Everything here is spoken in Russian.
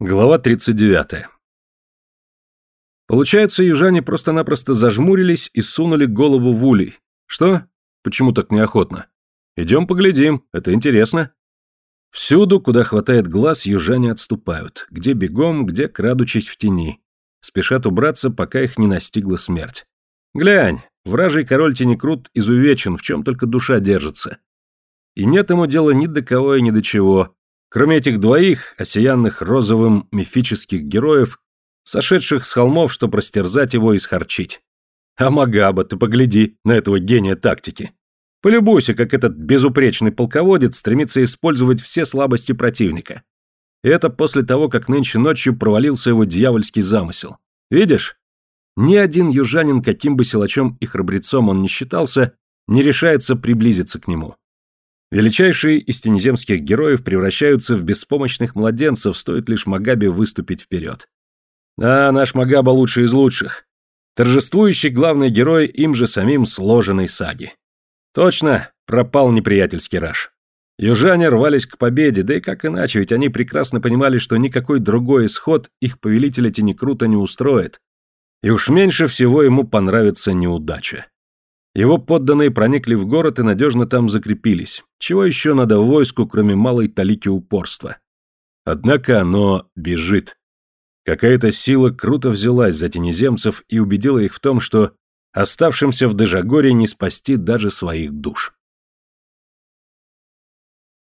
Глава 39. Получается, южане просто-напросто зажмурились и сунули голову в улей. Что? Почему так неохотно? Идем поглядим, это интересно. Всюду, куда хватает глаз, южане отступают. Где бегом, где крадучись в тени. Спешат убраться, пока их не настигла смерть. Глянь, вражий король Тенекрут изувечен, в чем только душа держится. И нет ему дела ни до кого и ни до чего, Кроме этих двоих, осиянных розовым мифических героев, сошедших с холмов, чтобы растерзать его и схорчить. А Магаба, ты погляди на этого гения тактики. Полюбуйся, как этот безупречный полководец стремится использовать все слабости противника. Это после того, как нынче ночью провалился его дьявольский замысел. Видишь? Ни один южанин, каким бы силачом и храбрецом он ни считался, не решается приблизиться к нему. Величайшие из тенеземских героев превращаются в беспомощных младенцев, стоит лишь Магабе выступить вперед. А наш Магаба лучший из лучших. Торжествующий главный герой им же самим сложенной саги. Точно, пропал неприятельский раж. Южане рвались к победе, да и как иначе, ведь они прекрасно понимали, что никакой другой исход их повелителя Тенекрута не устроит. И уж меньше всего ему понравится неудача. Его подданные проникли в город и надежно там закрепились. Чего еще надо войску, кроме малой талики упорства? Однако оно бежит. Какая-то сила круто взялась за тенеземцев и убедила их в том, что оставшимся в Дежагоре не спасти даже своих душ.